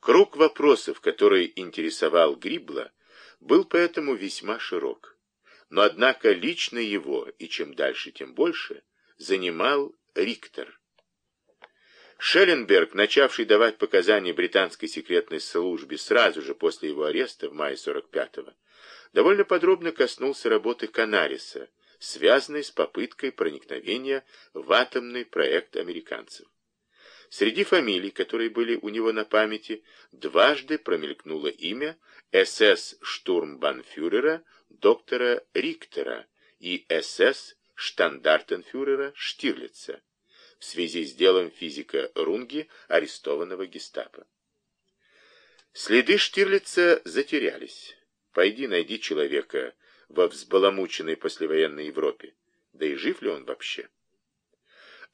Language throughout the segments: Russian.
Круг вопросов, который интересовал Грибла, был поэтому весьма широк. Но однако лично его, и чем дальше, тем больше, занимал Риктор. Шелленберг, начавший давать показания британской секретной службе сразу же после его ареста в мае 45-го, довольно подробно коснулся работы Канариса, связанной с попыткой проникновения в атомный проект американцев. Среди фамилий, которые были у него на памяти, дважды промелькнуло имя СС-штурмбанфюрера доктора Риктера и СС-штандартенфюрера Штирлица в связи с делом физика Рунги, арестованного гестапо. Следы Штирлица затерялись. Пойди найди человека во взбаламученной послевоенной Европе. Да и жив ли он вообще?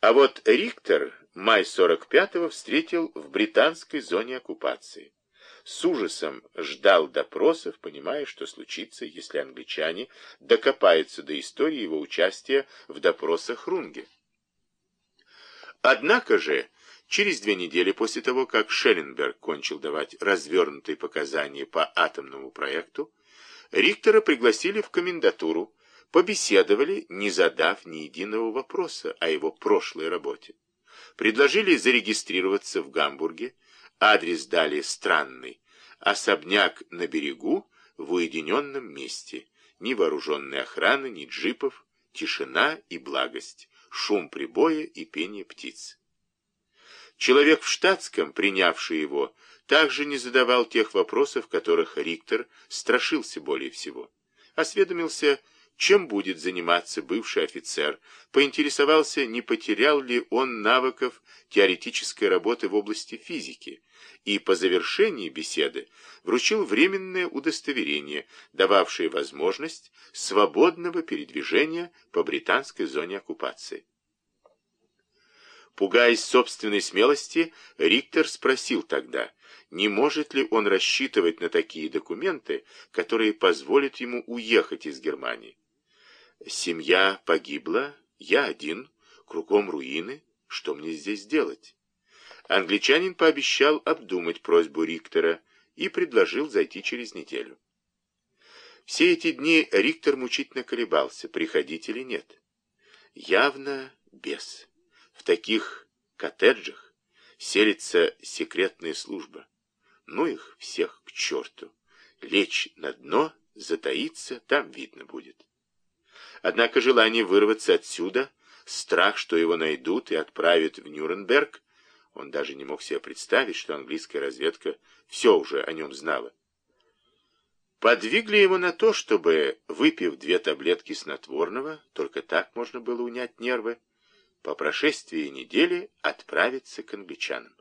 А вот Рихтер май 45-го встретил в британской зоне оккупации. С ужасом ждал допросов, понимая, что случится, если англичане докопаются до истории его участия в допросах Рунге. Однако же, через две недели после того, как Шелленберг кончил давать развернутые показания по атомному проекту, Рихтера пригласили в комендатуру, побеседовали, не задав ни единого вопроса о его прошлой работе. Предложили зарегистрироваться в Гамбурге, адрес дали странный, особняк на берегу в уединенном месте, ни вооруженной охраны, ни джипов, тишина и благость, шум прибоя и пение птиц. Человек в штатском, принявший его, также не задавал тех вопросов, которых Риктор страшился более всего. Осведомился, чем будет заниматься бывший офицер, поинтересовался, не потерял ли он навыков теоретической работы в области физики, и по завершении беседы вручил временное удостоверение, дававшее возможность свободного передвижения по британской зоне оккупации. Пугаясь собственной смелости, Риктор спросил тогда, не может ли он рассчитывать на такие документы, которые позволят ему уехать из Германии. Семья погибла, я один, кругом руины, что мне здесь делать? Англичанин пообещал обдумать просьбу Риктора и предложил зайти через неделю. Все эти дни Риктор мучительно колебался, приходить или нет. Явно без. В таких коттеджах селится секретная служба. Ну их всех к черту. Лечь на дно, затаиться, там видно будет. Однако желание вырваться отсюда, страх, что его найдут и отправят в Нюрнберг, он даже не мог себе представить, что английская разведка все уже о нем знала. Подвигли его на то, чтобы, выпив две таблетки снотворного, только так можно было унять нервы, по прошествии недели отправиться к англичанам.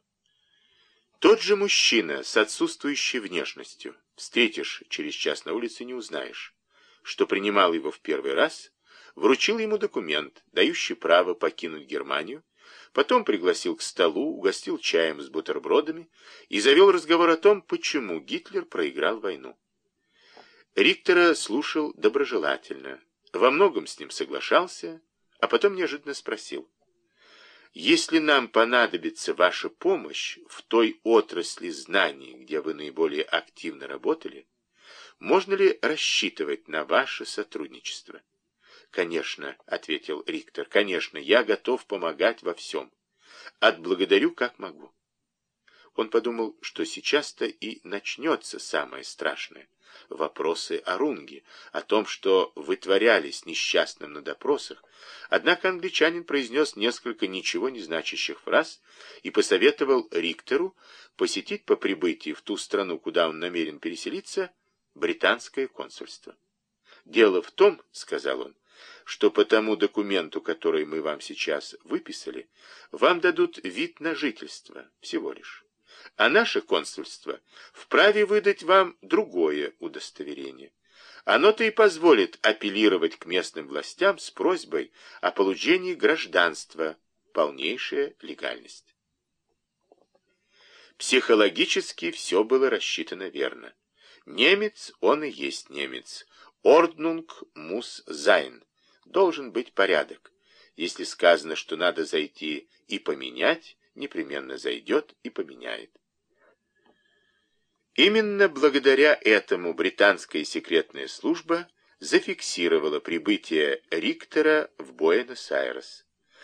Тот же мужчина с отсутствующей внешностью, встретишь через час на улице, не узнаешь, что принимал его в первый раз, вручил ему документ, дающий право покинуть Германию, потом пригласил к столу, угостил чаем с бутербродами и завел разговор о том, почему Гитлер проиграл войну. Риктора слушал доброжелательно, во многом с ним соглашался, а потом неожиданно спросил. Если нам понадобится ваша помощь в той отрасли знаний, где вы наиболее активно работали, можно ли рассчитывать на ваше сотрудничество? Конечно, ответил Риктор, конечно, я готов помогать во всем. Отблагодарю, как могу. Он подумал, что сейчас-то и начнется самое страшное. Вопросы о Рунге, о том, что вытворялись несчастным на допросах, Однако англичанин произнес несколько ничего не значащих фраз и посоветовал Риктеру посетить по прибытии в ту страну, куда он намерен переселиться, британское консульство. «Дело в том, — сказал он, — что по тому документу, который мы вам сейчас выписали, вам дадут вид на жительство всего лишь. А наше консульство вправе выдать вам другое удостоверение. Оно-то и позволит апеллировать к местным властям с просьбой о получении гражданства, полнейшая легальность. Психологически все было рассчитано верно. Немец, он и есть немец. Ordnung muss sein. Должен быть порядок. Если сказано, что надо зайти и поменять, непременно зайдет и поменяет. Именно благодаря этому британская секретная служба зафиксировала прибытие Риктора в Буэнос-Айрес.